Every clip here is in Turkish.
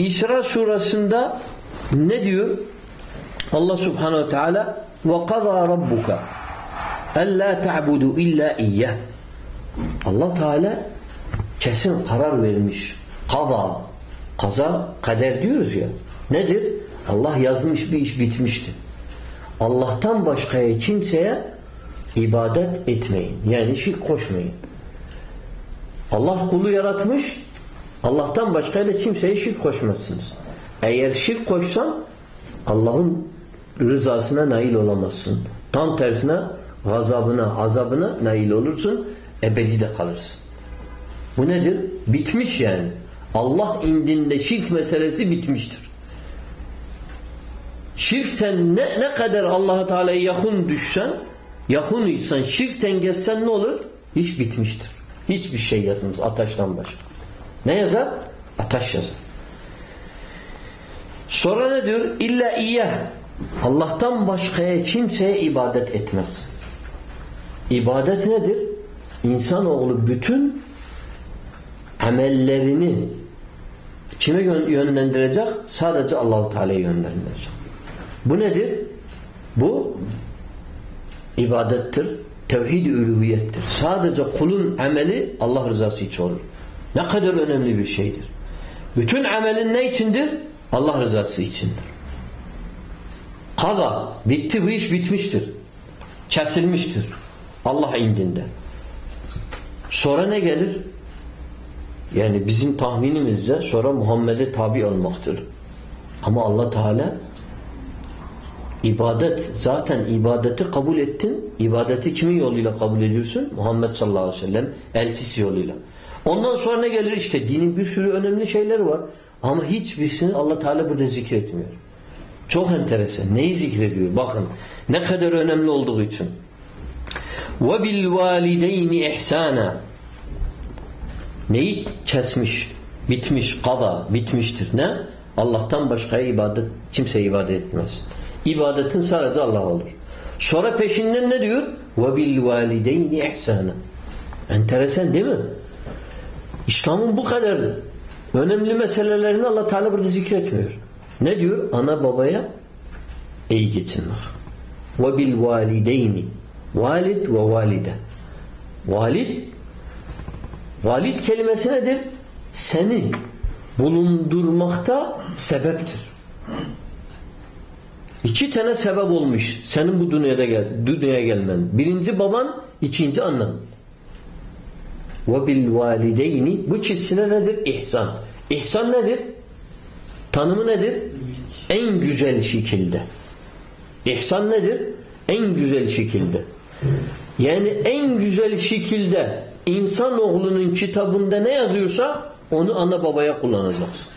İsra surasında ne diyor? Allah subhanehu ve teala وَقَضَى رَبُّكَ أَلَّا تَعْبُدُوا إِلَّا إِيَّهِ Allah Teala kesin karar vermiş. Kaza, kaza, kader diyoruz ya. Nedir? Allah yazmış bir iş bitmiştir. Allah'tan başkaya kimseye ibadet etmeyin. Yani şirk koşmayın. Allah kulu yaratmış. Allah'tan başkayla kimseye şirk koşmazsınız. Eğer şirk koşsan Allah'ın rızasına nail olamazsın. Tam tersine gazabına, azabına nail olursun. Ebedi de kalırsın. Bu nedir? Bitmiş yani. Allah indinde şirk meselesi bitmiştir. Şirkten ne, ne kadar allah Teala'ya yakın düşsen, yakın insan şirkten geçsen ne olur? Hiç bitmiştir. Hiçbir şey yazmaz ateşten başka. Ne yazar? Ateş yazar. Sonra ne diyor? İlla iyyah. Allah'tan başkaya kimseye ibadet etmez. İbadet nedir? İnsanoğlu bütün amellerini kime yönlendirecek? Sadece Allahu Teala'ya yönlendirecek. Bu nedir? Bu ibadettir. Tevhid-i. Sadece kulun ameli Allah rızası için olur. Ne kadar önemli bir şeydir. Bütün amelin ne içindir? Allah rızası içindir. Kaza. Bitti bu iş bitmiştir. Kesilmiştir. Allah indinde. Sonra ne gelir? Yani bizim tahminimizce sonra Muhammed'e tabi olmaktır. Ama Allah Teala ibadet zaten ibadeti kabul ettin. İbadeti kimin yoluyla kabul ediyorsun? Muhammed sallallahu aleyhi ve sellem elçisi yoluyla. Ondan sonra ne gelir? işte dinin bir sürü önemli şeyleri var. Ama hiçbirisini Allah Teala burada zikretmiyor. Çok enteresan. Neyi zikrediyor? Bakın ne kadar önemli olduğu için. Ve bil valideyni ihsana. Neyi kesmiş? Bitmiş, kada, bitmiştir. Ne? Allah'tan başka ibadet kimse ibadet etmez. İbadetin sadece Allah olur. Sonra peşinden ne diyor? Ve bil valideyni ihsana. Enteresan değil mi? İslam'ın bu kadar önemli meselelerini Allah Teala burada zikretmiyor. Ne diyor? Ana babaya iyi geçinmek. Ve bil valideyni. Valid ve valide. Valid valid kelimesi nedir? Seni bulundurmakta sebeptir. İki tane sebep olmuş senin bu dünyada gel dünyaya gelmen. Birinci baban, ikinci annen. Ve bil valideyni bu çizsine nedir? İhsan. İhsan nedir? Tanımı nedir? En güzel şekilde. İhsan nedir? En güzel şekilde. Yani en güzel şekilde insanoğlunun kitabında ne yazıyorsa onu ana babaya kullanacaksın.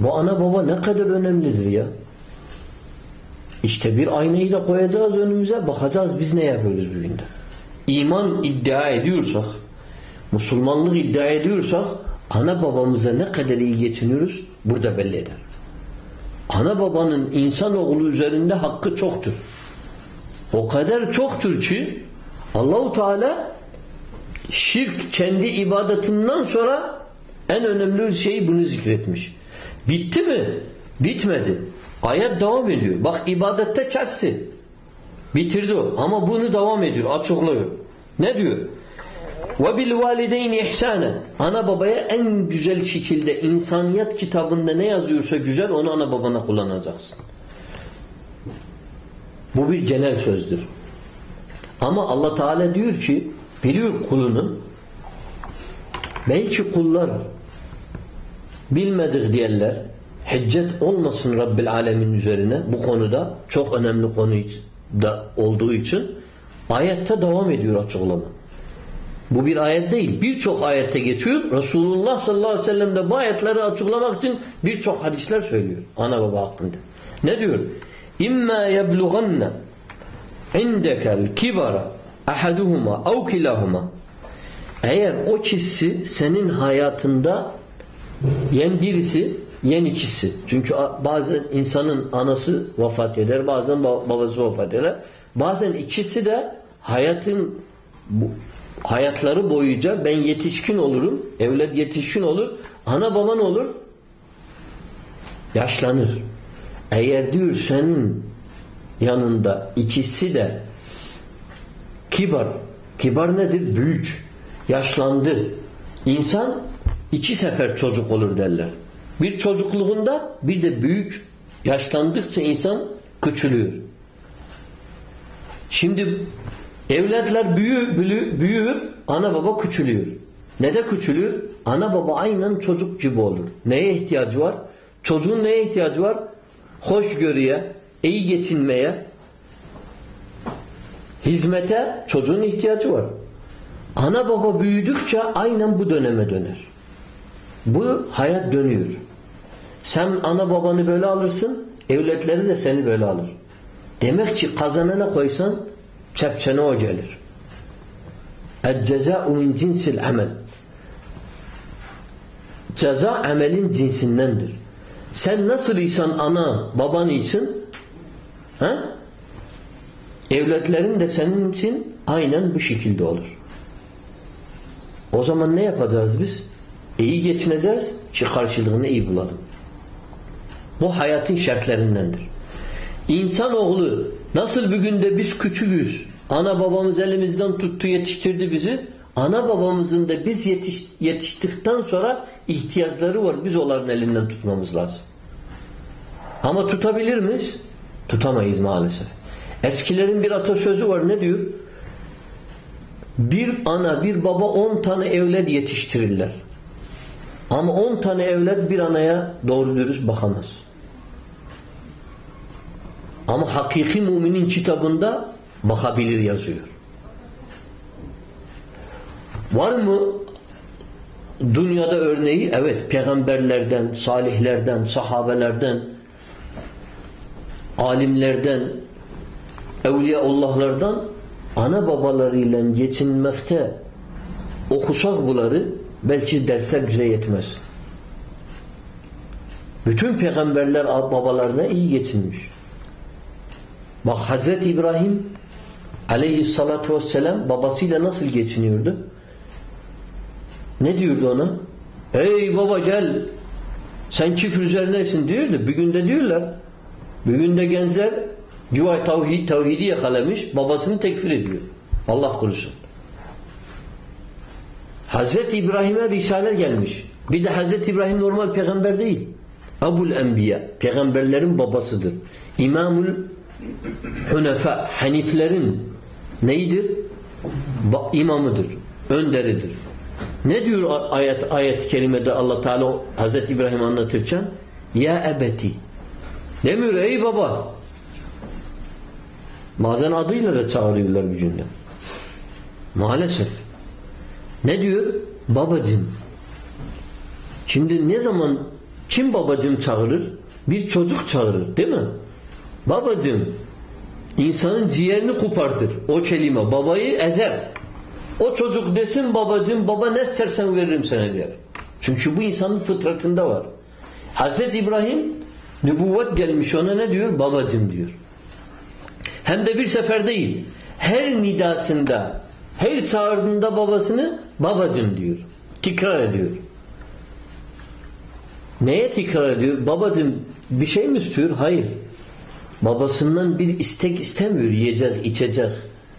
Bu ana baba ne kadar önemlidir ya. İşte bir aynayı da koyacağız önümüze bakacağız biz ne yapıyoruz bugün de. İman iddia ediyorsak Müslümanlık iddia ediyorsak ana babamıza ne kadar iyi geçiniyoruz burada belli eder. Ana babanın insanoğlu üzerinde hakkı çoktur. O kadar çoktur ki Allahu Teala şirk kendi ibadetinden sonra en önemli şey bunu zikretmiş. Bitti mi? Bitmedi. Ayet devam ediyor. Bak ibadette kesti. Bitirdi o. Ama bunu devam ediyor. Açıklıyor. Ne diyor? Ve bil valideyni ihsanen. Ana babaya en güzel şekilde insaniyet kitabında ne yazıyorsa güzel onu ana babana kullanacaksın. Bu bir genel sözdür. Ama Allah Teala diyor ki biliyor kulunun belki kullar bilmedik diyenler hicret olmasın Rabbil Alemin üzerine bu konuda çok önemli konu da olduğu için ayette devam ediyor açıklama. Bu bir ayet değil. Birçok ayette geçiyor. Resulullah sallallahu aleyhi ve sellem de bu ayetleri açıklamak için birçok hadisler söylüyor. Ana baba hakkında. Ne diyor? İmma yeblughanna indekel kibara ahaduhuma ev kilahuma eğer o kişi senin hayatında yen birisi yen ikisi. Çünkü bazen insanın anası vefat eder, bazen babası vefat eder. Bazen ikisi de hayatın hayatları boyunca ben yetişkin olurum, evlat yetişkin olur, ana baban olur, yaşlanır. Eğer diyor senin yanında ikisi de kibar. Kibar nedir? Büyük. Yaşlandı. İnsan iki sefer çocuk olur derler. Bir çocukluğunda bir de büyük yaşlandıkça insan küçülüyor. Şimdi evlatlar büyür, büyür, büyür ana baba küçülüyor. Ne de küçülüyor? Ana baba aynen çocuk gibi olur. Neye ihtiyacı var? Çocuğun neye ihtiyacı var? Hoşgörüye, iyi geçinmeye, hizmete çocuğun ihtiyacı var. Ana baba büyüdükçe aynen bu döneme döner. Bu hayat dönüyor. Sen ana babanı böyle alırsın, evletleri de seni böyle alır. Demek ki kazanana koysan çepçene o gelir. El-cezâ'u min cinsil amel. Ceza amelin cinsindendir. Sen nasıl insan ana baban için he? evletlerin de senin için aynen bu şekilde olur. O zaman ne yapacağız biz? İyi geçineceğiz ki karşılığını iyi bulalım. Bu hayatın şartlarındandır. İnsanoğlu nasıl bir günde biz küçüğüz, ana babamız elimizden tuttu yetiştirdi bizi, ana babamızın da biz yetiş, yetiştikten sonra ihtiyaçları var. Biz onların elinden tutmamız lazım. Ama tutabilir miyiz? Tutamayız maalesef. Eskilerin bir atasözü var ne diyor? Bir ana bir baba on tane evlat yetiştirirler. Ama on tane evlat bir anaya doğru dürüst bakamaz. Ama hakiki müminin kitabında bakabilir yazıyor. Var mı dünyada örneği? Evet. Peygamberlerden, salihlerden, sahabelerden, alimlerden, Evliyaullahlardan ana babalarıyla geçinmekte okusak bunları belki dersler bize yetmez. Bütün peygamberler babalarına iyi geçinmiş. Bak Hazreti İbrahim aleyhissalatu vesselam babasıyla nasıl geçiniyordu? Ne diyordu ona? Ey baba gel sen küfür üzerindesin diyordu. Bir günde diyorlar. Bir günde gençler Cuvay tevhid, tevhidi yakalamış, babasını tekfir ediyor. Allah korusun. Hazreti İbrahim'e risale gelmiş. Bir de Hazreti İbrahim normal peygamber değil. Abul Enbiya, peygamberlerin babasıdır. İmamul Hunefa, Haniflerin neydir? Ba imamıdır, önderidir. Ne diyor ayet ayet kelimede Allah Teala Hazreti İbrahim anlatırken? Ya ebeti. Demiyor ey baba. Bazen adıyla da çağırıyorlar cümle. Maalesef. Ne diyor? Babacım. Şimdi ne zaman kim babacım çağırır? Bir çocuk çağırır değil mi? Babacım insanın ciğerini kopartır. O kelime babayı ezer. O çocuk desin babacım baba ne istersen veririm sana der. Çünkü bu insanın fıtratında var. Hazreti İbrahim nübüvvet gelmiş ona ne diyor? Babacım diyor. Hem de bir sefer değil. Her nidasında, her çağırdığında babasını babacım diyor. Tekrar ediyor. Neye tekrar ediyor? Babacım bir şey mi istiyor? Hayır. Babasından bir istek istemiyor. Yiyecek, içecek.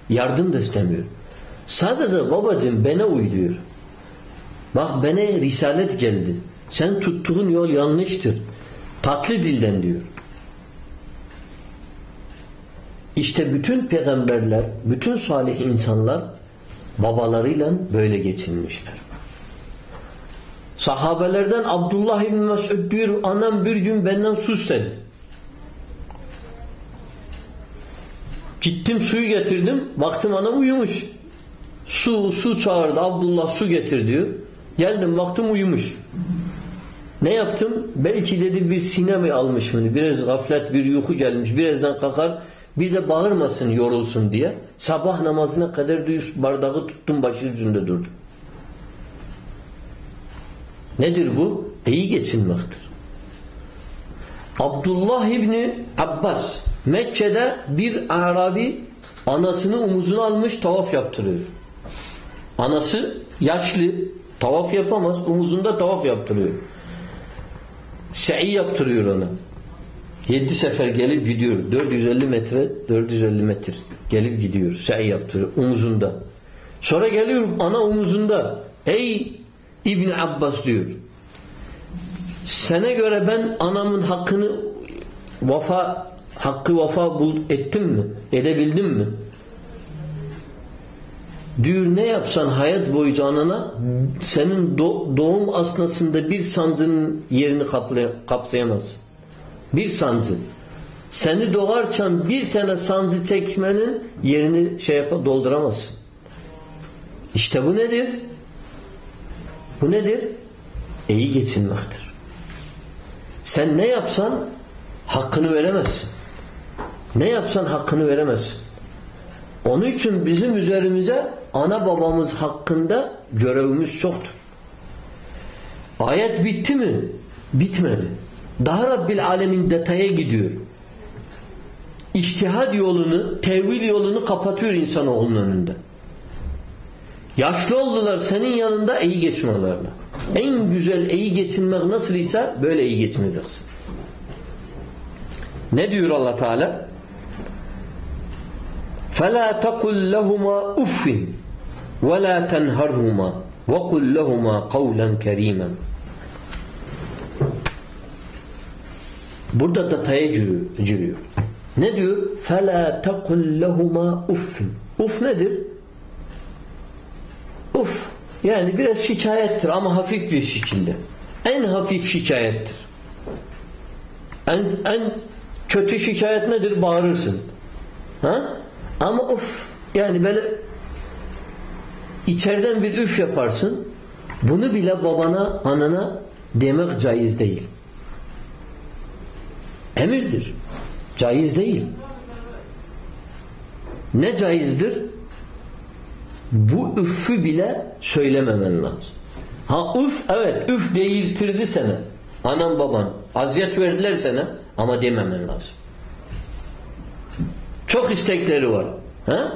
Yardım da istemiyor. Sadece babacım bana uy diyor. Bak bana risalet geldi. Sen tuttuğun yol yanlıştır. Tatlı dilden diyor. İşte bütün peygamberler, bütün salih insanlar babalarıyla böyle geçinmişler. Sahabelerden Abdullah İbni Mesud diyor anam bir gün benden su istedi. Gittim suyu getirdim. Baktım anam uyumuş. Su, su çağırdı. Abdullah su getir diyor. Geldim baktım uyumuş. Ne yaptım? Belki dedi bir sinemi almış mı? Biraz gaflet bir yuhu gelmiş. Birazdan kalkar bir de bağırmasın yorulsun diye sabah namazına kadar düz bardağı tuttum başı yüzünde durdum. Nedir bu? İyi geçinmektir. Abdullah İbni Abbas Mekke'de bir Arabi anasını omuzuna almış tavaf yaptırıyor. Anası yaşlı tavaf yapamaz omuzunda tavaf yaptırıyor. Se'i yaptırıyor ona. Yedi sefer gelip gidiyor. 450 metre, 450 metre gelip gidiyor. Se'i yaptırıyor omuzunda. Sonra geliyor ana omuzunda. Ey İbn Abbas diyor. Sana göre ben anamın hakkını vafa hakkı vafa bul, ettim mi? Edebildim mi? Diyor ne yapsan hayat boyunca anana senin do- doğum asnasında bir sancının yerini kapsayamaz. Bir sancı. Seni doğarken bir tane sancı çekmenin yerini şey yapar dolduramazsın. İşte bu nedir? Bu nedir? İyi geçinmektir. Sen ne yapsan hakkını veremezsin. Ne yapsan hakkını veremezsin. Onun için bizim üzerimize ana babamız hakkında görevimiz çoktur. Ayet bitti mi? Bitmedi. Daha Rabbil Alemin detaya gidiyor. İçtihad yolunu, tevil yolunu kapatıyor insanoğlunun önünde. Yaşlı oldular senin yanında iyi geçmelerle. En güzel iyi geçinmek nasıl ise böyle iyi geçineceksin. Ne diyor Allah Teala? فَلَا تَقُلْ لَهُمَا اُفٍّ وَلَا تَنْهَرْهُمَا وَقُلْ لَهُمَا قَوْلًا كَرِيمًا Burada detaya giriyor. Ne diyor? فَلَا تَقُلْ لَهُمَا اُفٍّ Uf nedir? Uf. Yani biraz şikayettir ama hafif bir şekilde. En hafif şikayettir. En, en kötü şikayet nedir? Bağırırsın. Ha? Ama uf. Yani böyle içeriden bir üf yaparsın. Bunu bile babana, anana demek caiz değil. Emirdir. Caiz değil. Ne caizdir? Bu üffü bile söylememen lazım. Ha üf evet üf değirtirdi sana. Anan baban aziyet verdiler sana ama dememen lazım. Çok istekleri var. Ha?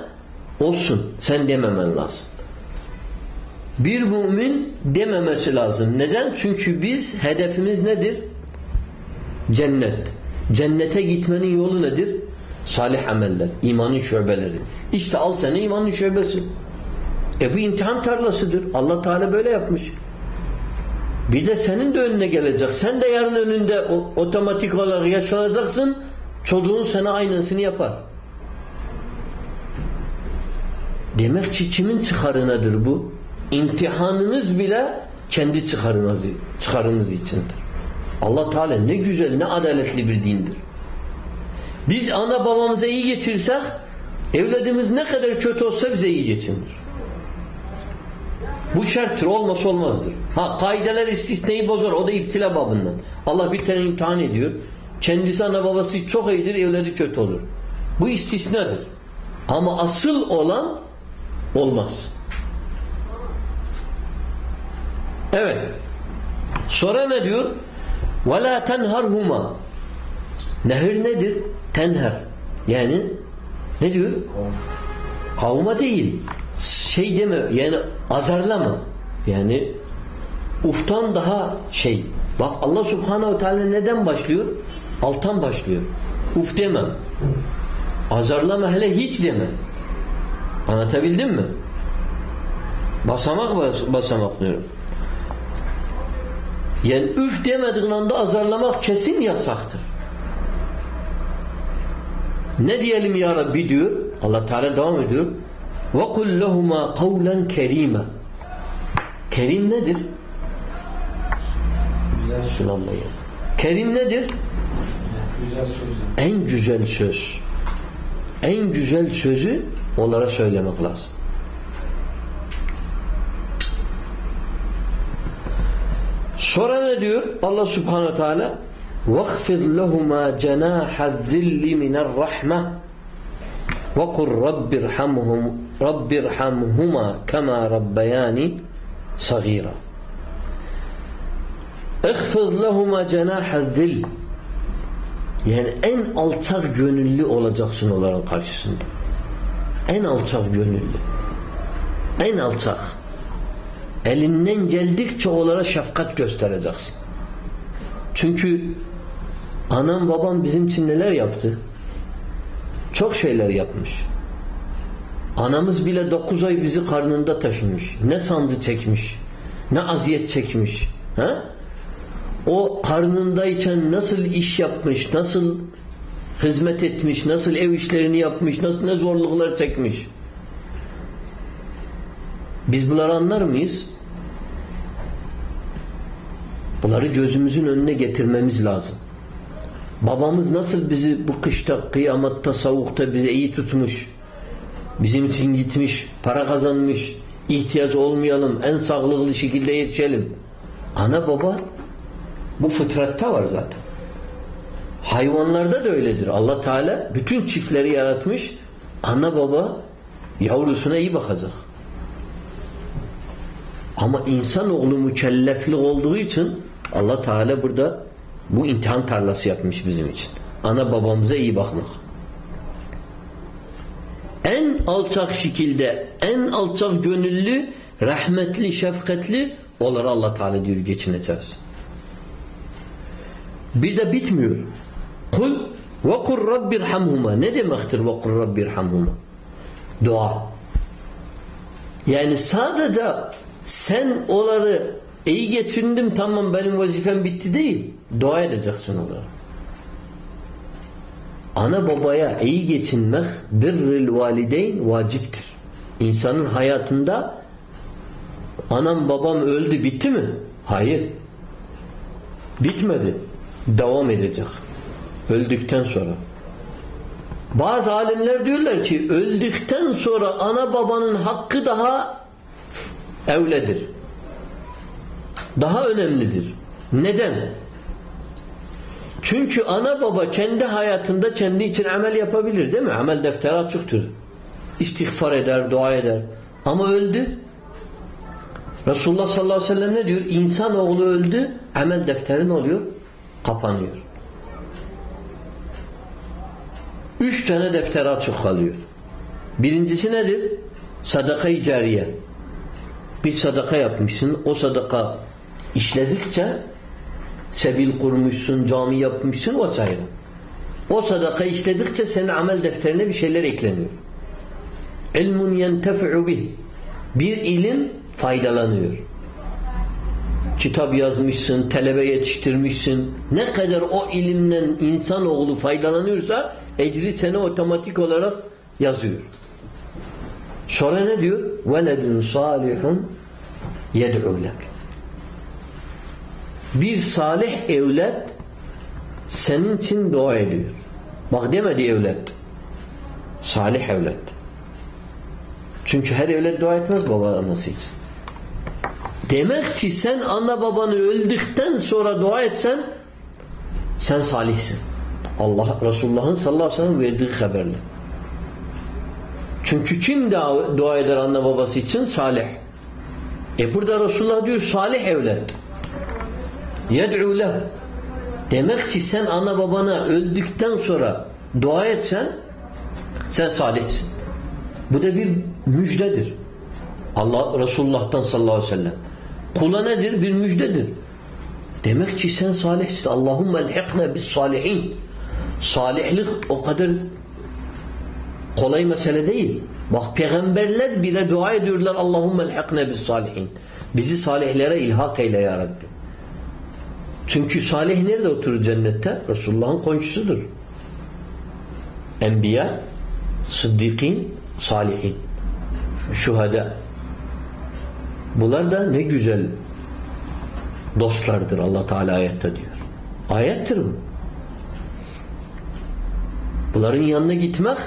Olsun. Sen dememen lazım. Bir mümin dememesi lazım. Neden? Çünkü biz hedefimiz nedir? Cennet. Cennete gitmenin yolu nedir? Salih ameller, imanın şöbeleri. İşte al sana imanın şöbesi. E bu imtihan tarlasıdır. Allah Teala böyle yapmış. Bir de senin de önüne gelecek. Sen de yarın önünde otomatik olarak yaşanacaksın. Çocuğun sana aynısını yapar. Demek ki kimin çıkarınadır bu? İmtihanınız bile kendi çıkarınız, çıkarınız içindir. Allah Teala ne güzel, ne adaletli bir dindir. Biz ana babamıza iyi geçirsek evladımız ne kadar kötü olsa bize iyi geçinir. Bu şarttır, olmasa olmazdır. Ha kaideler istisneyi bozar, o da iptila babından. Allah bir tane imtihan ediyor. Kendisi ana babası çok iyidir, evladı kötü olur. Bu istisnadır. Ama asıl olan olmaz. Evet. Sonra ne diyor? وَلَا تَنْهَرْهُمَا Nehir nedir? Tenher. Yani ne diyor? Kavma değil. Şey deme yani azarlama. Yani uftan daha şey. Bak Allah subhanehu teala neden başlıyor? Altan başlıyor. Uf deme. Azarlama hele hiç deme. Anlatabildim mi? Basamak bas basamak diyorum. Yani üf demediğin anda azarlamak kesin yasaktır. Ne diyelim ya Rabbi diyor. Allah Teala devam ediyor. وَقُلْ لَهُمَا قَوْلًا كَرِيمًا Kerim nedir? Güzel Kerim nedir? Güzel söz. En güzel söz. En güzel sözü onlara söylemek lazım. Sonra ne diyor? Allah Subhanahu Teala وَخْفِضْ لَهُمَا جَنَاحَ الذِّلِّ مِنَ الرَّحْمَةِ وَقُلْ رَبِّ ارْحَمْهُمْ رَبِّ ارْحَمْهُمَا كَمَا رَبَّيَانِ صَغِيرًا اِخْفِضْ لَهُمَا جَنَاحَ الذِّلِّ Yani en alçak gönüllü olacaksın onların karşısında. En alçak gönüllü. En alçak. Elinden geldikçe onlara şefkat göstereceksin. Çünkü anam babam bizim için neler yaptı? Çok şeyler yapmış. Anamız bile dokuz ay bizi karnında taşımış. Ne sancı çekmiş. Ne aziyet çekmiş. Ha? O karnındayken nasıl iş yapmış, nasıl hizmet etmiş, nasıl ev işlerini yapmış, nasıl ne zorluklar çekmiş. Biz bunları anlar mıyız? Bunları gözümüzün önüne getirmemiz lazım. Babamız nasıl bizi bu kışta, kıyamatta, savukta bize iyi tutmuş. Bizim için gitmiş, para kazanmış, ihtiyaç olmayalım, en sağlıklı şekilde yetişelim. Ana baba bu fıtratta var zaten. Hayvanlarda da öyledir. Allah Teala bütün çiftleri yaratmış. Ana baba yavrusuna iyi bakacak. Ama insanoğlu mükelleflik olduğu için Allah Teala burada bu imtihan tarlası yapmış bizim için. Ana babamıza iyi bakmak. En alçak şekilde, en alçak gönüllü, rahmetli, şefkatli onları Allah Teala diyor geçineceğiz. Bir de bitmiyor. Kul ve kur rabbirhamhuma. Ne demektir ve kur rabbirhamhuma? Dua. Yani sadece sen onları iyi geçindim tamam benim vazifem bitti değil. Dua edeceksin onlara. Ana babaya iyi geçinmek birril valideyn vaciptir. İnsanın hayatında anam babam öldü bitti mi? Hayır. Bitmedi. Devam edecek. Öldükten sonra. Bazı alimler diyorlar ki öldükten sonra ana babanın hakkı daha evledir. Daha önemlidir. Neden? Çünkü ana baba kendi hayatında kendi için amel yapabilir değil mi? Amel defteri açıktır. İstiğfar eder, dua eder. Ama öldü. Resulullah sallallahu aleyhi ve sellem ne diyor? İnsanoğlu öldü, amel defteri ne oluyor? Kapanıyor. Üç tane defter açık kalıyor. Birincisi nedir? Sadaka-i cariye. Bir sadaka yapmışsın. O sadaka işledikçe sebil kurmuşsun, cami yapmışsın vs. O sadaka işledikçe senin amel defterine bir şeyler ekleniyor. İlmun yentefi'u bih. Bir ilim faydalanıyor. Kitap yazmışsın, talebe yetiştirmişsin. Ne kadar o ilimden insanoğlu faydalanıyorsa ecri seni otomatik olarak yazıyor. Sonra ne diyor? Salihun yed'u lek. Bir salih evlat senin için dua ediyor. Bak demedi evlat. Salih evlat. Çünkü her evlat dua etmez baba anası için. Demek ki sen ana babanı öldükten sonra dua etsen sen salihsin. Allah Resulullah'ın sallallahu aleyhi ve sellem verdiği haberle. Çünkü kim dua eder anne babası için? Salih. E burada Resulullah diyor salih evlat. Yed'u leh. Demek ki sen ana babana öldükten sonra dua etsen sen salihsin. Bu da bir müjdedir. Allah Resulullah'tan sallallahu aleyhi ve sellem. Kula nedir? Bir müjdedir. Demek ki sen salihsin. Allahümme elhiqna bis salihin. Salihlik o kadar kolay mesele değil. Bak peygamberler bile dua ediyorlar Allahümme elhiqna bis salihin. Bizi salihlere ilhak eyle ya Rabbi. Çünkü salih nerede oturur cennette? Resulullah'ın komşusudur. Enbiya, sıddikin, salihin. Şuhada. Bunlar da ne güzel dostlardır Allah Teala ayette diyor. Ayettir bu. Bunların yanına gitmek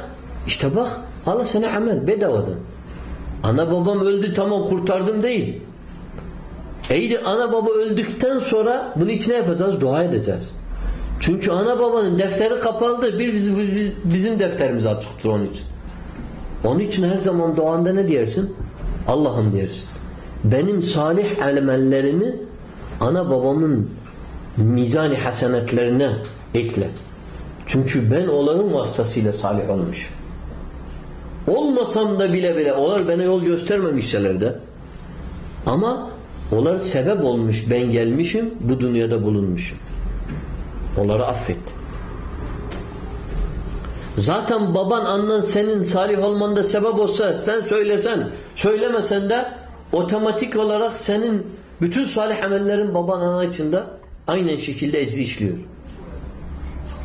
işte bak Allah sana amel bedavadan. Ana babam öldü tamam kurtardım değil. İyi ana baba öldükten sonra bunun için ne yapacağız? Dua edeceğiz. Çünkü ana babanın defteri kapalıdır. Bir biz, biz, bizim defterimiz açıktır onun için. Onun için her zaman duanda ne diyersin? Allah'ım diyersin. Benim salih amellerimi ana babamın mizani hasenetlerine ekle. Çünkü ben onların vasıtasıyla salih olmuş. Olmasam da bile bile onlar bana yol göstermemişseler de ama onlar sebep olmuş ben gelmişim bu dünyada bulunmuşum. Onları affet. Zaten baban annen senin salih olmanda sebep olsa sen söylesen söylemesen de otomatik olarak senin bütün salih amellerin baban ana içinde aynen şekilde ecri işliyor.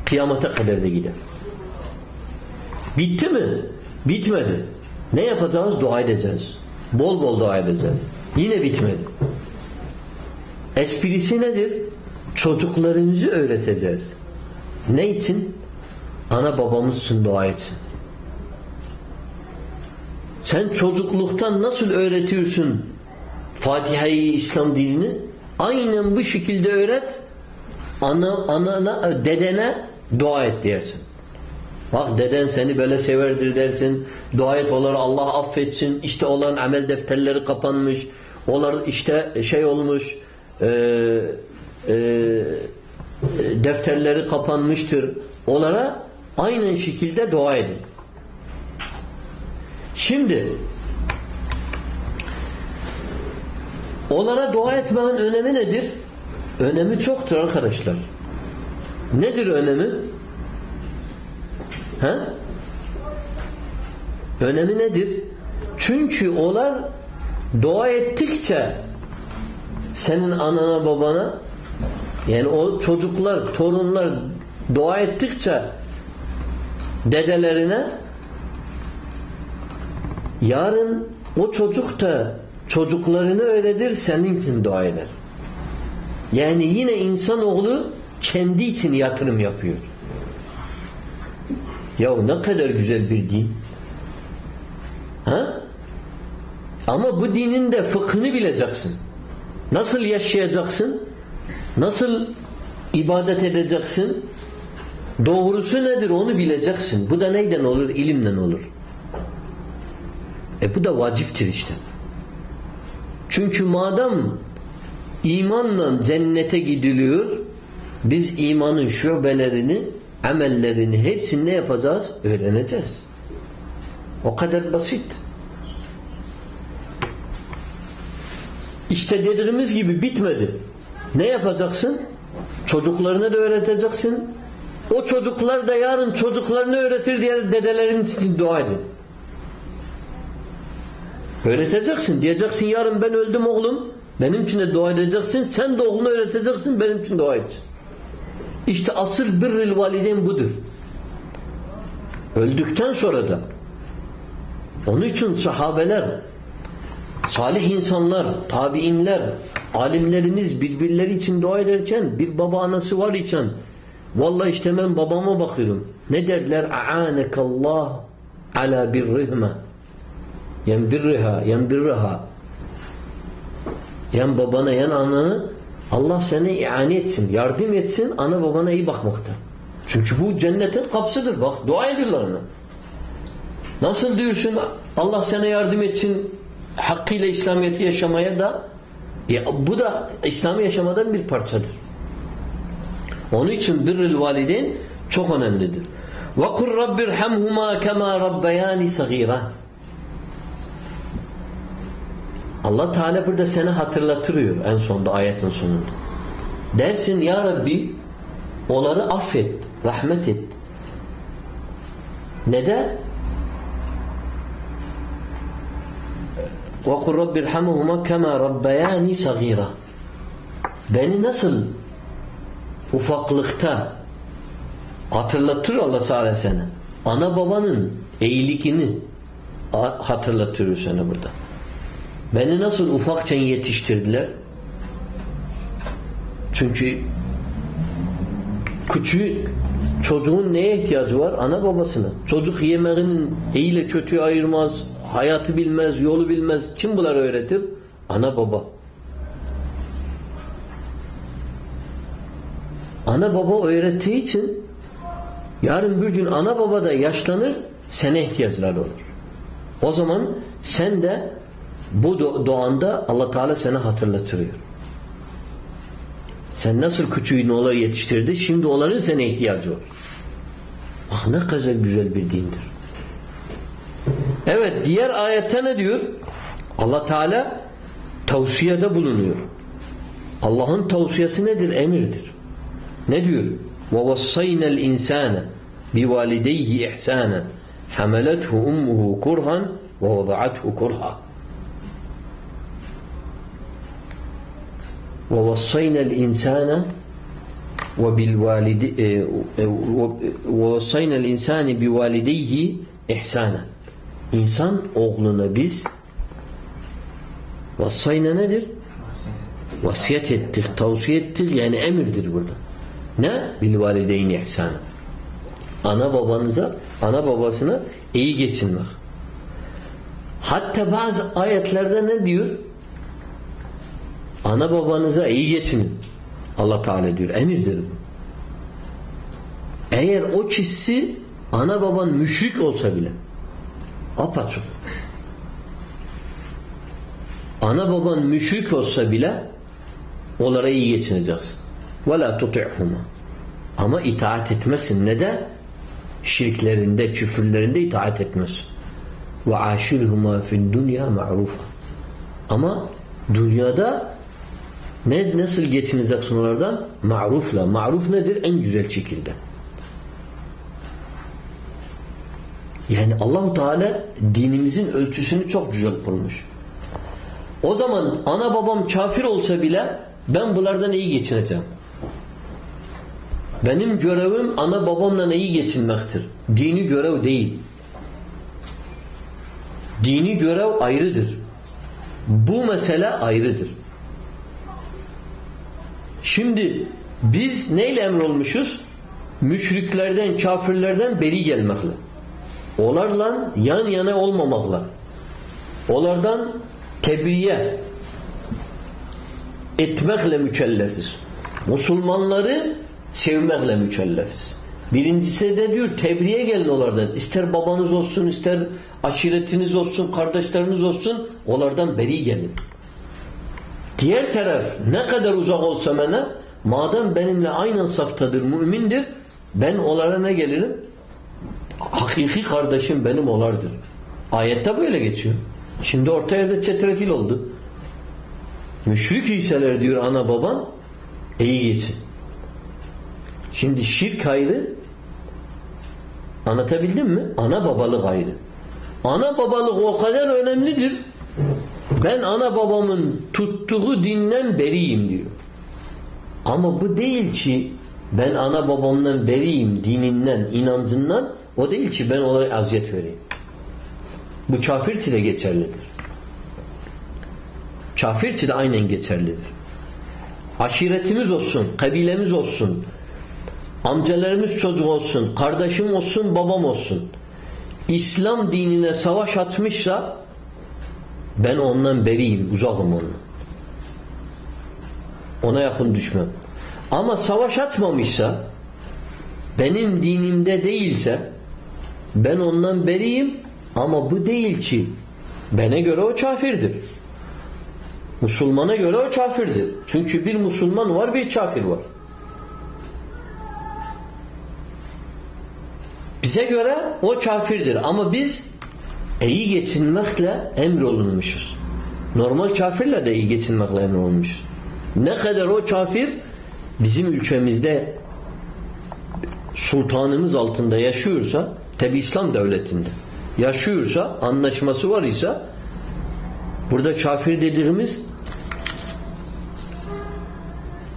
Kıyamete kadar da gider. Bitti mi? Bitmedi. Ne yapacağız? Dua edeceğiz. Bol bol dua edeceğiz. Yine bitmedi. Esprisi nedir? Çocuklarımızı öğreteceğiz. Ne için? Ana babamız için dua etsin. Sen çocukluktan nasıl öğretiyorsun Fatiha'yı, İslam dilini? Aynen bu şekilde öğret. Ana, anana, dedene dua et dersin. Bak deden seni böyle severdir dersin. Dua et onları Allah affetsin. İşte olan amel defterleri kapanmış. Onlar işte şey olmuş. E, e, defterleri kapanmıştır. Onlara aynen şekilde dua edin. Şimdi onlara dua etmenin önemi nedir? Önemi çoktur arkadaşlar. Nedir önemi? He? Önemi nedir? Çünkü onlar dua ettikçe senin anana babana yani o çocuklar, torunlar dua ettikçe dedelerine yarın o çocuk da çocuklarını öğretir senin için dua eder. Yani yine insanoğlu kendi için yatırım yapıyor. Ya ne kadar güzel bir din. Ha? Ama bu dinin de fıkhını bileceksin. Nasıl yaşayacaksın? Nasıl ibadet edeceksin? Doğrusu nedir onu bileceksin. Bu da neyden olur? İlimden olur. E bu da vaciptir işte. Çünkü madem imanla cennete gidiliyor biz imanın şubelerini amellerini hepsini ne yapacağız? Öğreneceğiz. O kadar basit. İşte dediğimiz gibi bitmedi. Ne yapacaksın? Çocuklarına da öğreteceksin. O çocuklar da yarın çocuklarını öğretir diye dedelerin için dua edin. Öğreteceksin. Diyeceksin yarın ben öldüm oğlum. Benim için de dua edeceksin. Sen de oğlunu öğreteceksin. Benim için dua edeceksin. İşte asıl birril validen budur. Öldükten sonra da onun için sahabeler salih insanlar, tabiinler alimlerimiz birbirleri için dua ederken bir baba anası var iken vallahi işte ben babama bakıyorum. Ne derdiler? A'anekallah ala birrihme yen birriha yen birriha yen babana yen ananı Allah seni iane etsin, yardım etsin ana babana iyi bakmakta. Çünkü bu cennetin kapsıdır. Bak dua ediyorlar ona. Nasıl diyorsun Allah sana yardım etsin hakkıyla İslamiyet'i yaşamaya da ya bu da İslami yaşamadan bir parçadır. Onun için birril valideyn çok önemlidir. Ve kur rabbirhamhuma kema rabbayani sagira. Allah Teala burada seni hatırlatıyor en sonda ayetin sonunda. Dersin ya Rabbi onları affet, rahmet et. Neden? وَقُلْ رَبِّ الْحَمُهُمَا كَمَا رَبَّيَانِ صَغِيرًا Beni nasıl ufaklıkta hatırlatır Allah Teala sana. Ana babanın iyilikini hatırlatıyor sana burada. Beni nasıl ufakça yetiştirdiler? Çünkü küçük çocuğun neye ihtiyacı var? Ana babasına. Çocuk yemeğinin iyi ile kötüyü ayırmaz, hayatı bilmez, yolu bilmez. Kim bunları öğretir? Ana baba. Ana baba öğrettiği için yarın bir gün ana baba da yaşlanır, sana ihtiyaçları olur. O zaman sen de bu doğanda Allah Teala sana hatırlatıyor. Sen nasıl küçüğünü onları yetiştirdi, şimdi onların sana ihtiyacı var. Ah ne kadar güzel bir dindir. Evet diğer ayette ne diyor? Allah Teala tavsiyede bulunuyor. Allah'ın tavsiyesi nedir? Emirdir. Ne diyor? وَوَصَّيْنَا الْاِنْسَانَ بِوَالِدَيْهِ اِحْسَانًا حَمَلَتْهُ اُمُّهُ كُرْهًا وَوَضَعَتْهُ كُرْهًا وَوَصَّيْنَا الْاِنْسَانَ وَبِالْوَالِدِ وَوَصَّيْنَا الْاِنْسَانِ بِوَالِدَيْهِ اِحْسَانًا İnsan oğluna biz vassayna nedir? Vasiyet ettik, tavsiye ettik yani emirdir burada. Ne? Bil valideyni ihsana. Ana babanıza, ana babasına iyi geçinmek. Hatta bazı ayetlerde ne diyor? Ana babanıza iyi geçinin. Allah Teala diyor. Emirdir bu. Eğer o kişisi ana baban müşrik olsa bile apaçık. Ana baban müşrik olsa bile onlara iyi geçineceksin. وَلَا تُطِعْهُمَا Ama itaat etmesin. Ne de? Şirklerinde, küfürlerinde itaat etmesin. وَعَاشِرْهُمَا فِي الدُّنْيَا مَعْرُوفًا Ama dünyada ne nasıl geçineceksin onlardan? Ma'rufla. Ma'ruf nedir? En güzel şekilde. Yani Allahu Teala dinimizin ölçüsünü çok güzel kurmuş. O zaman ana babam kafir olsa bile ben bunlardan iyi geçineceğim. Benim görevim ana babamla iyi geçinmektir. Dini görev değil. Dini görev ayrıdır. Bu mesele ayrıdır. Şimdi biz neyle emrolmuşuz? Müşriklerden, kafirlerden beri gelmekle. Onlarla yan yana olmamakla. Onlardan tebriye etmekle mükellefiz. Müslümanları sevmekle mükellefiz. Birincisi de diyor tebriğe gelin onlardan. İster babanız olsun, ister aşiretiniz olsun, kardeşleriniz olsun onlardan beri gelin. Diğer taraf ne kadar uzak olsa bana madem benimle aynı saftadır, mümindir ben onlara ne gelirim? Hakiki kardeşim benim olardır. Ayette böyle geçiyor. Şimdi orta yerde çetrefil oldu. Müşrik iseler diyor ana baban iyi geçin. Şimdi şirk ayrı anlatabildim mi? Ana babalık ayrı. Ana babalık o kadar önemlidir. Ben ana babamın tuttuğu dinden beriyim diyor. Ama bu değil ki ben ana babamdan beriyim dininden, inancından o değil ki ben onlara aziyet vereyim. Bu kafirçi de geçerlidir. Kafirçi de aynen geçerlidir. Aşiretimiz olsun, kabilemiz olsun, amcalarımız çocuk olsun, kardeşim olsun, babam olsun. İslam dinine savaş açmışsa ben ondan beriyim, uzakım ondan. Ona yakın düşmem. Ama savaş açmamışsa benim dinimde değilse ben ondan beriyim ama bu değil ki bana göre o kafirdir. Müslümana göre o kafirdir. Çünkü bir Müslüman var bir kafir var. Bize göre o kafirdir ama biz iyi geçinmekle emrolunmuşuz. Normal kafirle de iyi geçinmekle emrolunmuşuz. Ne kadar o kafir bizim ülkemizde sultanımız altında yaşıyorsa tabi İslam devletinde yaşıyorsa anlaşması var ise burada kafir dediğimiz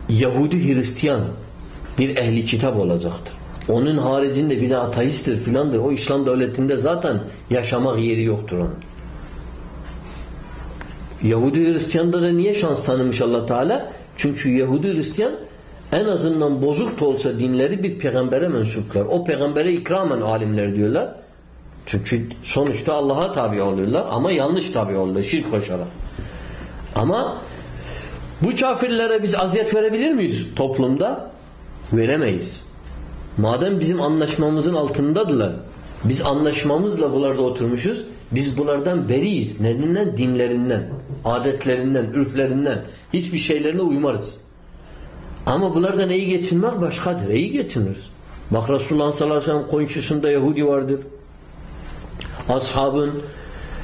Yahudi Hristiyan bir ehli kitap olacaktır. Onun haricinde bir de ateisttir filandır. O İslam devletinde zaten yaşamak yeri yoktur onun. Yahudi Hristiyan'da da niye şans tanımış allah Teala? Çünkü Yahudi Hristiyan en azından bozuk da olsa dinleri bir peygambere mensuplar. O peygambere ikramen alimler diyorlar. Çünkü sonuçta Allah'a tabi oluyorlar ama yanlış tabi oluyorlar. Şirk koşarak. Ama bu kafirlere biz aziyet verebilir miyiz toplumda? Veremeyiz. Madem bizim anlaşmamızın altındadılar, biz anlaşmamızla bunlarda oturmuşuz, biz bunlardan beriyiz. Nedinden? Dinlerinden, adetlerinden, ürflerinden. Hiçbir şeylerine uymarız. Ama bunlardan iyi geçinmek başkadır. İyi geçiniriz. Bak Resulullah sallallahu aleyhi ve sellem komşusunda Yahudi vardır. Ashabın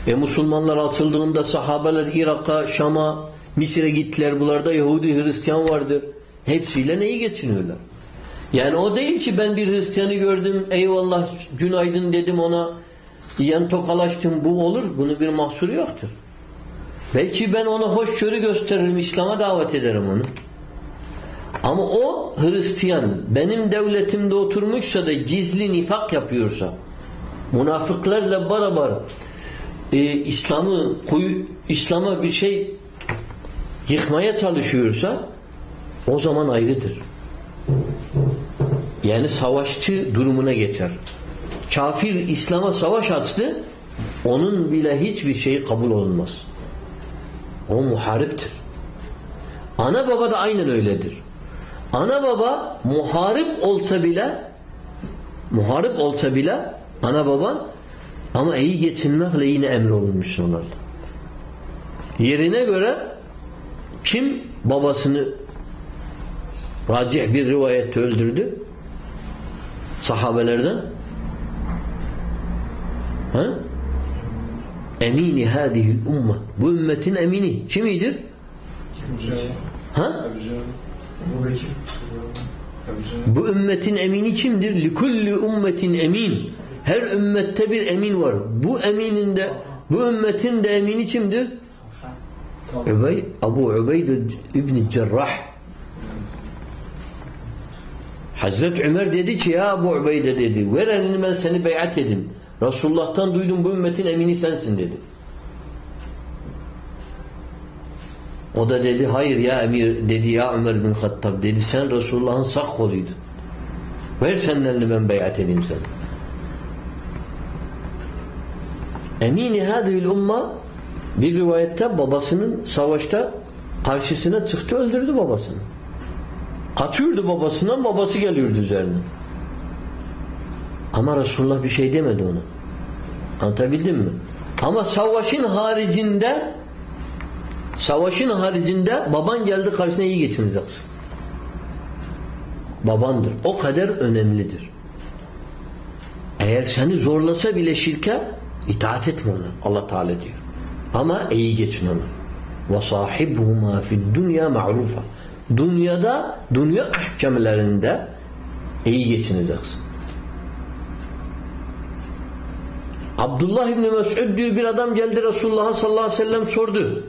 e, Müslümanlar atıldığında sahabeler Irak'a, Şam'a, Mısır'a gittiler. Bunlarda Yahudi, Hristiyan vardır. Hepsiyle neyi geçiniyorlar? Yani o değil ki ben bir Hristiyanı gördüm, eyvallah günaydın dedim ona, yan tokalaştım bu olur. Bunun bir mahsuru yoktur. Belki ben ona hoşgörü gösteririm, İslam'a davet ederim onu. Ama o Hristiyan benim devletimde oturmuşsa da gizli nifak yapıyorsa, münafıklarla beraber e, İslam'ı İslam'a bir şey yıkmaya çalışıyorsa o zaman ayrıdır. Yani savaşçı durumuna geçer. Kafir İslam'a savaş açtı onun bile hiçbir şey kabul olunmaz. O muhariptir. Ana baba da aynen öyledir. Ana baba muharip olsa bile muharip olsa bile ana baba ama iyi geçinmekle yine emrolunmuş onlarla. Yerine göre kim babasını racih bir rivayette öldürdü? Sahabelerden ha? Emini hadihil umma. Bu ümmetin emini. Kimidir? Ha? Bu ümmetin emini kimdir? Likulli ümmetin emin. Her ümmette bir emin var. Bu eminin de bu ümmetin de emini kimdir? Übey, Abu Ubeyde İbni Cerrah. Hazreti Ömer dedi ki ya Abu Ubeyde dedi ver elini ben seni beyat edeyim. Resulullah'tan duydum bu ümmetin emini sensin dedi. O da dedi hayır ya emir dedi ya Ömer bin Hattab dedi sen Resulullah'ın sağ koluydun. Ver senin elini ben beyat edeyim sana. Emini hadihil umma bir rivayette babasının savaşta karşısına çıktı öldürdü babasını. Kaçıyordu babasından babası geliyordu üzerine. Ama Resulullah bir şey demedi ona. Anlatabildim mi? Ama savaşın haricinde savaşın haricinde baban geldi karşına iyi geçineceksin. Babandır. O kadar önemlidir. Eğer seni zorlasa bile şirke itaat etme ona. Allah Teala diyor. Ama iyi geçin ona. Sahibhuma fid dünya ma'rufa. Dünyada, dünya ahkemlerinde iyi geçineceksin. Abdullah İbni Mes'ud diyor bir adam geldi Resulullah sallallahu aleyhi ve sellem sordu.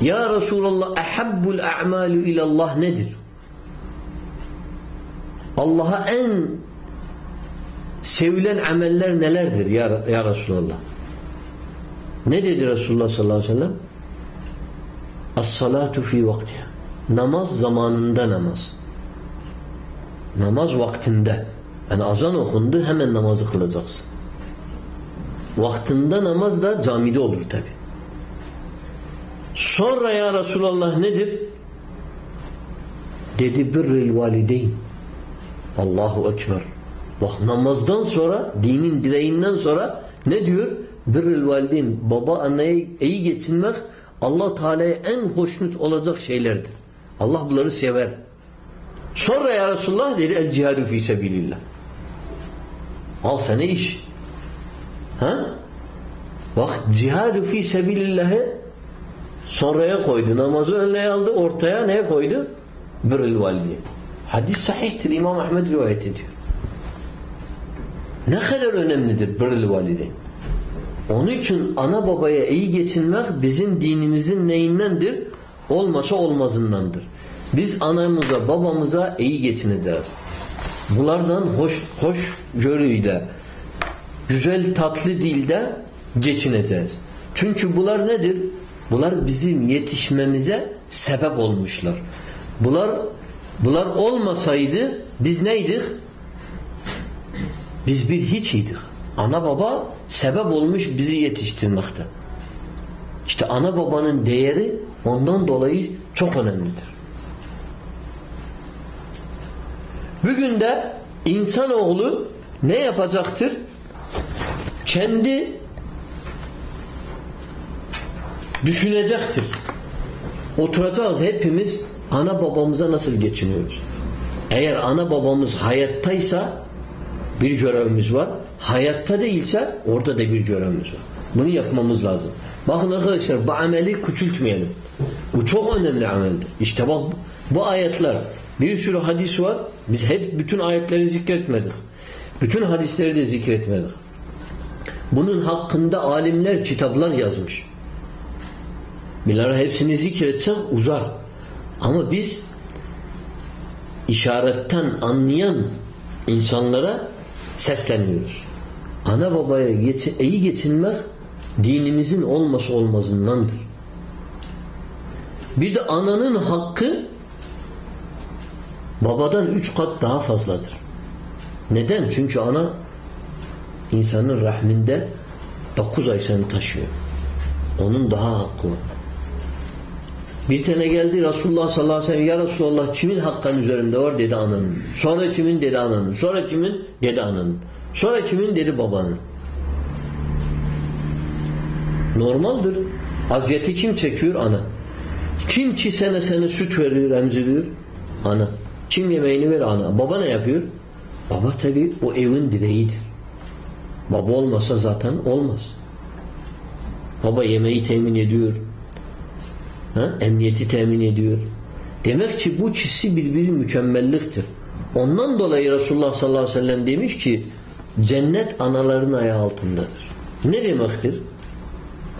Ya Resulallah ehabbul a'malu ilallah nedir? Allah'a en sevilen ameller nelerdir ya, ya Resulallah? Ne dedi Resulullah sallallahu aleyhi ve sellem? As-salatu fi vaktiha. Namaz zamanında namaz. Namaz vaktinde. Yani azan okundu hemen namazı kılacaksın. Vaktinde namaz da camide olur tabi. Sonra ya Resulallah nedir? Dedi birril valideyn. Allahu Ekber. Bak namazdan sonra dinin direğinden sonra ne diyor? Birril valideyn. Baba anneye iyi geçinmek Allah Teala'ya en hoşnut olacak şeylerdir. Allah bunları sever. Sonra ya Resulullah dedi el cihadu fi sebilillah. Al sana iş. Ha? Bak cihadu fi sebilillahı sonraya koydu. Namazı önüne aldı. Ortaya ne koydu? Birril valide. Hadis sahihtir. İmam Ahmed rivayet ediyor. Ne kadar önemlidir birril valide. Onun için ana babaya iyi geçinmek bizim dinimizin neyindendir? Olmasa olmazındandır. Biz anamıza, babamıza iyi geçineceğiz. Bunlardan hoş, hoş görüyle, güzel tatlı dilde geçineceğiz. Çünkü bunlar nedir? Bunlar bizim yetişmemize sebep olmuşlar. Bunlar bunlar olmasaydı biz neydik? Biz bir hiçiydik. Ana baba sebep olmuş bizi yetiştirmekte. İşte ana babanın değeri ondan dolayı çok önemlidir. Bugün de insanoğlu ne yapacaktır? Kendi düşünecektir. Oturacağız hepimiz ana babamıza nasıl geçiniyoruz? Eğer ana babamız hayattaysa bir görevimiz var. Hayatta değilse orada da bir görevimiz var. Bunu yapmamız lazım. Bakın arkadaşlar bu ameli küçültmeyelim. Bu çok önemli ameldir. İşte bak bu ayetler Bir sürü hadis var. Biz hep bütün ayetleri zikretmedik. Bütün hadisleri de zikretmedik. Bunun hakkında alimler kitaplar yazmış. Bilal hepsini zikretsek uzar. Ama biz işaretten anlayan insanlara sesleniyoruz. Ana babaya iyi geçinmek dinimizin olması olmazındandır. Bir de ananın hakkı babadan üç kat daha fazladır. Neden? Çünkü ana insanın rahminde dokuz ay seni taşıyor. Onun daha hakkı var. Bir tane geldi Resulullah sallallahu aleyhi ve sellem ya Resulullah kimin hakkın üzerinde var dedi ananın. Sonra kimin dedi ananın. Sonra kimin dedi ananın. Sonra kimin dedi babanın. Normaldir. Aziyeti kim çekiyor? Ana. Kim ki sene sene süt veriyor, emziriyor? Ana. Kim yemeğini ver? Ana. Baba ne yapıyor? Baba tabi o evin direğidir. Baba olmasa zaten olmaz. Baba yemeği temin ediyor. Ha? Emniyeti temin ediyor. Demek ki bu çizsi birbiri mükemmelliktir. Ondan dolayı Resulullah sallallahu aleyhi ve sellem demiş ki cennet anaların ayağı altındadır. Ne demektir?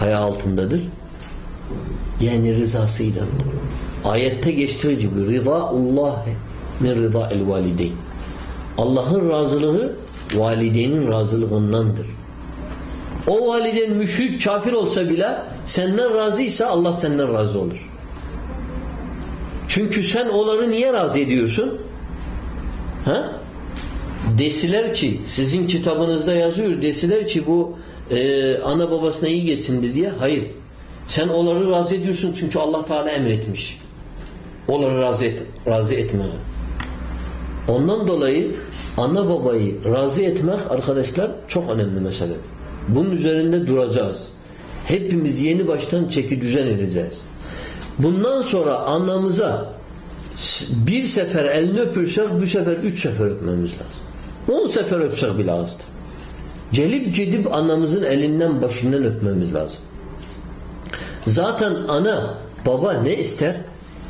Ayağı altındadır. Yani rızasıyla. Ayette geçtiği gibi rızaullah min rıza'il valideyn. Allah'ın razılığı validenin razılığındandır. O validen müşrik kafir olsa bile senden razıysa Allah senden razı olur. Çünkü sen onları niye razı ediyorsun? Ha? Desiler ki sizin kitabınızda yazıyor desiler ki bu e, ana babasına iyi geçindi diye. Hayır. Sen onları razı ediyorsun çünkü Allah Teala emretmiş. Onları razı, et, razı etme. Ondan dolayı ana babayı razı etmek arkadaşlar çok önemli meseledir. Bunun üzerinde duracağız. Hepimiz yeni baştan çeki düzen edeceğiz. Bundan sonra anamıza bir sefer elini öpürsek bu sefer üç sefer öpmemiz lazım. On sefer öpsek bile azdır. Celip cedip anamızın elinden başından öpmemiz lazım. Zaten ana baba ne ister?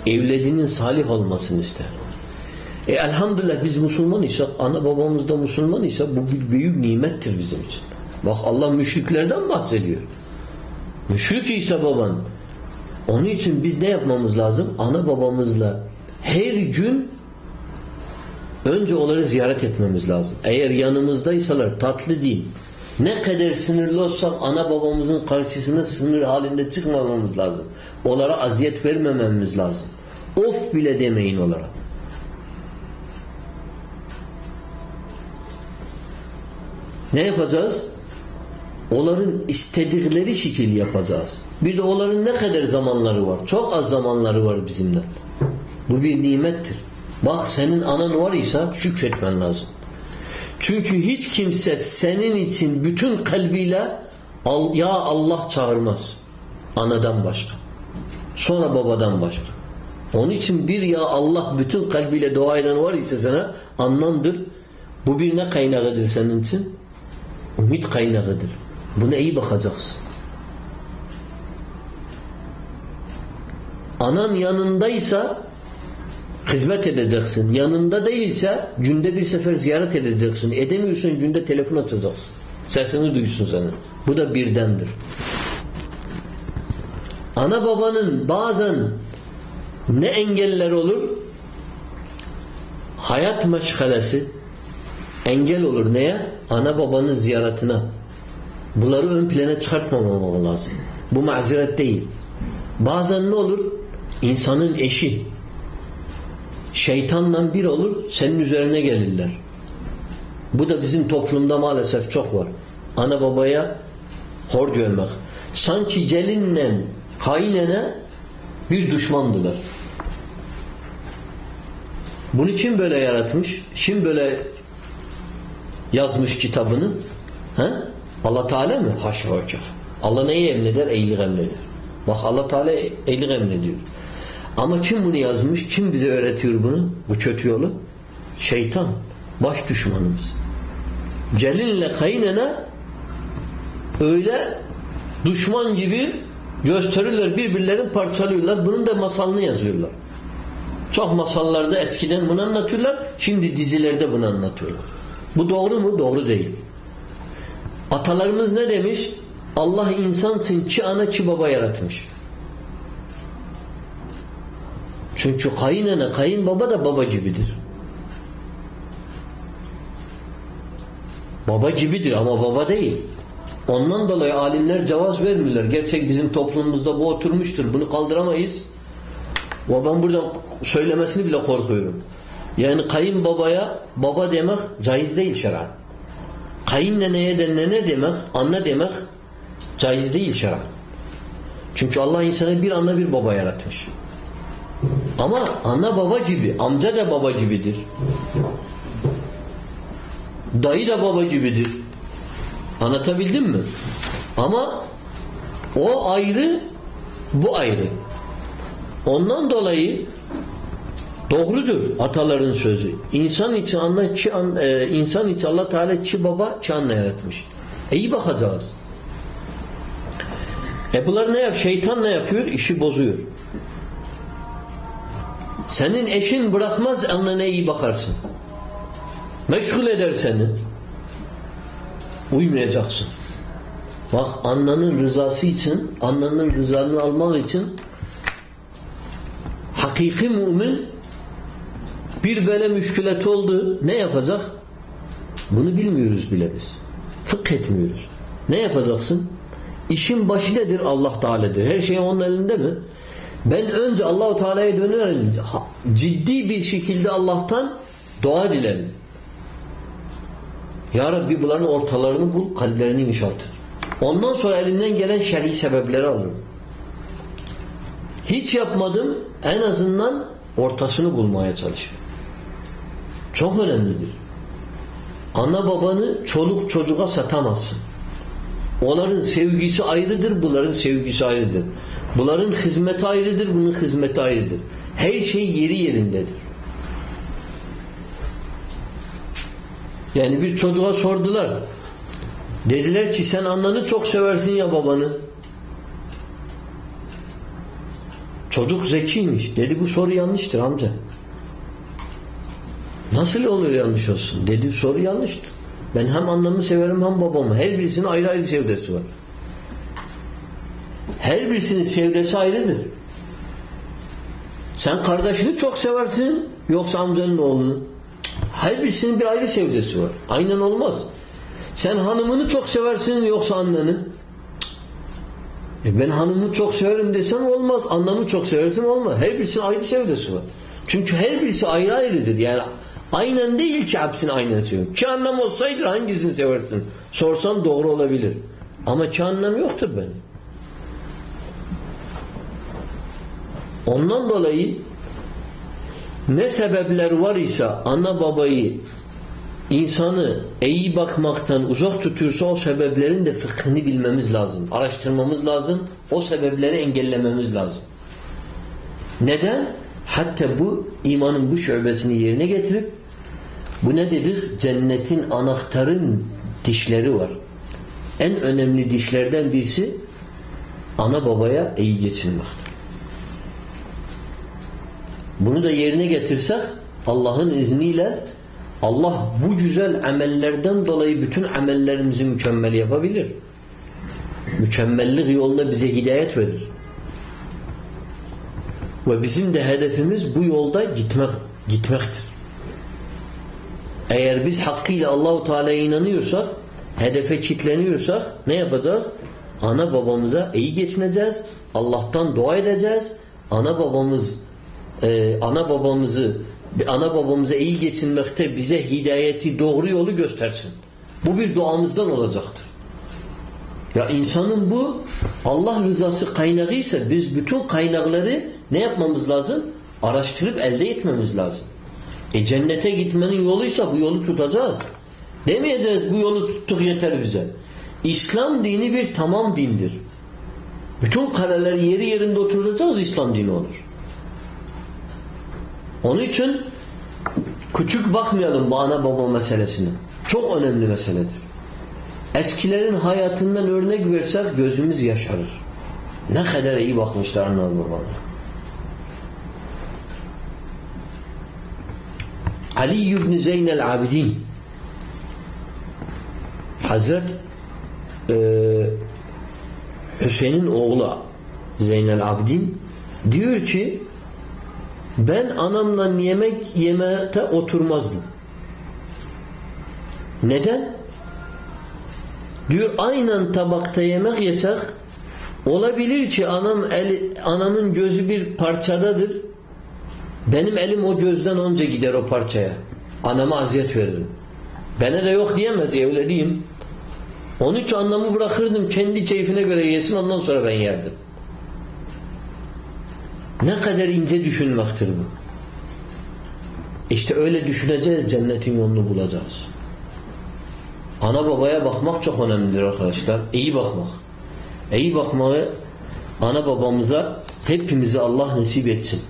Evlediğinin salih olmasını ister. E elhamdülillah biz Müslüman isek, ana babamız da Müslüman ise bu bir büyük nimettir bizim için. Bak Allah müşriklerden bahsediyor. Müşrik ise baban. Onun için biz ne yapmamız lazım? Ana babamızla her gün önce onları ziyaret etmemiz lazım. Eğer yanımızdaysalar tatlı değil. Ne kadar sinirli olsak ana babamızın karşısına sınır halinde çıkmamamız lazım. Onlara aziyet vermememiz lazım. Of bile demeyin onlara. Ne yapacağız? Onların istedikleri şekil yapacağız. Bir de onların ne kadar zamanları var? Çok az zamanları var bizimle. Bu bir nimettir. Bak senin anan var ise şükretmen lazım. Çünkü hiç kimse senin için bütün kalbiyle ya Allah çağırmaz. Anadan başka. Sonra babadan başka. Onun için bir ya Allah bütün kalbiyle dua eden var ise sana anlamdır. Bu bir ne kaynağıdır senin için? Ümit kaynağıdır. Buna iyi bakacaksın. Anan yanındaysa hizmet edeceksin. Yanında değilse günde bir sefer ziyaret edeceksin. Edemiyorsun günde telefon açacaksın. Sesini duysun senin. Bu da birdendir. Ana babanın bazen ne engeller olur? Hayat meşgalesi engel olur. Neye? Ana babanın ziyaretine. Bunları ön plana çıkartmamamak lazım. Bu mazeret değil. Bazen ne olur? İnsanın eşi şeytanla bir olur senin üzerine gelirler. Bu da bizim toplumda maalesef çok var. Ana babaya hor görmek. Sanki gelinle kaynene bir düşmandılar. Bunu kim böyle yaratmış? Kim böyle yazmış kitabını? He? Allah Teala mı? Haşa ve Allah neyi emreder? Eylik emreder. Bak Allah Teala eylik emrediyor. Ama kim bunu yazmış? Kim bize öğretiyor bunu? Bu kötü yolu? Şeytan. Baş düşmanımız. Celinle kaynana öyle düşman gibi gösterirler birbirlerini parçalıyorlar. Bunun da masalını yazıyorlar. Çok masallarda eskiden bunu anlatıyorlar. Şimdi dizilerde bunu anlatıyorlar. Bu doğru mu? Doğru değil. Atalarımız ne demiş? Allah insan için çi ana çi baba yaratmış. Çünkü kayınana, kayınbaba da baba gibidir. Baba gibidir ama baba değil. Ondan dolayı alimler cevaz vermiyorlar. Gerçek bizim toplumumuzda bu oturmuştur. Bunu kaldıramayız. Ve ben burada söylemesini bile korkuyorum. Yani kayınbabaya baba demek caiz değil şer'an. Kayınneneye de nene demek, anne demek caiz değil şer'an. Çünkü Allah insanı bir anne bir baba yaratmış. Ama anne baba gibi, amca da baba gibidir. Dayı da baba gibidir. Anlatabildim mi? Ama o ayrı, bu ayrı. Ondan dolayı doğrudur ataların sözü. İnsan için çi an, e, insan için Allah Teala çi baba çi anne yaratmış. E iyi bakacağız. E bunlar ne yap? Şeytan ne yapıyor? İşi bozuyor. Senin eşin bırakmaz annene iyi bakarsın. Meşgul eder seni. Uymayacaksın. Bak annenin rızası için, annenin rızasını almak için hakiki mümin bir böyle müşkület oldu. Ne yapacak? Bunu bilmiyoruz bile biz. Fıkh etmiyoruz. Ne yapacaksın? İşin başı nedir? Allah Teala'dır. Her şey onun elinde mi? Ben önce Allahu Teala'ya dönerim. Ciddi bir şekilde Allah'tan dua dilerim. Ya Rabbi bunların ortalarını bul, kalplerini inşaltır. Ondan sonra elinden gelen şer'i sebepleri alırım. Hiç yapmadım, en azından ortasını bulmaya çalışırım. Çok önemlidir. Ana babanı çoluk çocuğa satamazsın. Onların sevgisi ayrıdır, bunların sevgisi ayrıdır. Bunların hizmeti ayrıdır, bunun hizmeti ayrıdır. Her şey yeri yerindedir. Yani bir çocuğa sordular. Dediler ki sen ananı çok seversin ya babanı. Çocuk zekiymiş. Dedi bu soru yanlıştır amca. Nasıl olur yanlış olsun? Dedi soru yanlıştır. Ben hem annemi severim hem babamı. Her birisinin ayrı ayrı sevdesi var. Her birisinin sevdesi ayrıdır. Sen kardeşini çok seversin yoksa amcanın oğlunu. Her birisinin bir ayrı sevdesi var. Aynen olmaz. Sen hanımını çok seversin yoksa anneni. E ben hanımı çok severim desem olmaz. Annemi çok seversem olmaz. Her birisinin ayrı sevdesi var. Çünkü her birisi ayrı ayrıdır. Yani aynen değil ki hepsini aynen seviyorum. Ki annem olsaydı hangisini seversin? Sorsan doğru olabilir. Ama ki annem yoktur benim. Ondan dolayı ne sebepler var ise ana babayı insanı iyi bakmaktan uzak tutuyorsa o sebeplerin de fıkhını bilmemiz lazım. Araştırmamız lazım. O sebepleri engellememiz lazım. Neden? Hatta bu imanın bu şöbesini yerine getirip bu ne dedik? Cennetin anahtarın dişleri var. En önemli dişlerden birisi ana babaya iyi geçinmektir. Bunu da yerine getirsek Allah'ın izniyle Allah bu güzel amellerden dolayı bütün amellerimizi mükemmel yapabilir. Mükemmellik yolunda bize hidayet verir. Ve bizim de hedefimiz bu yolda gitmek gitmektir. Eğer biz hakkıyla Allahu Teala'ya inanıyorsak, hedefe kitleniyorsak ne yapacağız? Ana babamıza iyi geçineceğiz. Allah'tan dua edeceğiz. Ana babamız e, ana babamızı ana babamıza iyi geçinmekte bize hidayeti doğru yolu göstersin. Bu bir duamızdan olacaktır. Ya insanın bu Allah rızası kaynağı ise biz bütün kaynakları ne yapmamız lazım? Araştırıp elde etmemiz lazım. E cennete gitmenin yoluysa bu yolu tutacağız. Demeyeceğiz bu yolu tuttuk yeter bize. İslam dini bir tamam dindir. Bütün kareleri yeri yerinde oturacağız İslam dini olur. Onun için küçük bakmayalım bu ana baba meselesine. Çok önemli meseledir. Eskilerin hayatından örnek versek gözümüz yaşarır. Ne kadar iyi bakmışlar anne babana. Ali ibn Zeynel Abidin Hazret e, Hüseyin'in oğlu Zeynel Abidin diyor ki ben anamla yemek yemete oturmazdım. Neden? Diyor aynen tabakta yemek yesek olabilir ki anam eli, anamın gözü bir parçadadır. Benim elim o gözden önce gider o parçaya. Anama aziyet veririm. Bana da yok diyemez diyeyim. Onun için anlamı bırakırdım kendi keyfine göre yesin ondan sonra ben yerdim. Ne kadar ince düşünmektir bu. İşte öyle düşüneceğiz cennetin yolunu bulacağız. Ana babaya bakmak çok önemlidir arkadaşlar. İyi bakmak. İyi bakmayı ana babamıza hepimize Allah nasip etsin.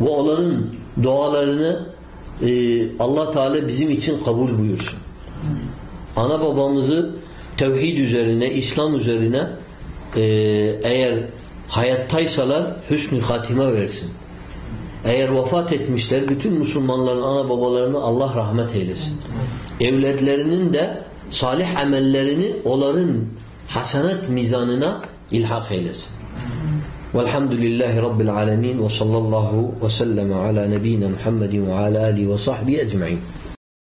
Ve onların dualarını e, Allah Teala bizim için kabul buyursun. Ana babamızı tevhid üzerine, İslam üzerine e, eğer hayattaysalar hüsnü hatime versin. Eğer vefat etmişler bütün Müslümanların ana babalarını Allah rahmet eylesin. Evletlerinin de salih amellerini onların hasenat mizanına ilhak eylesin. Velhamdülillahi Rabbil alemin ve sallallahu ve sellem ala nebiyyina Muhammedin ve ala alihi ve sahbihi ecma'in.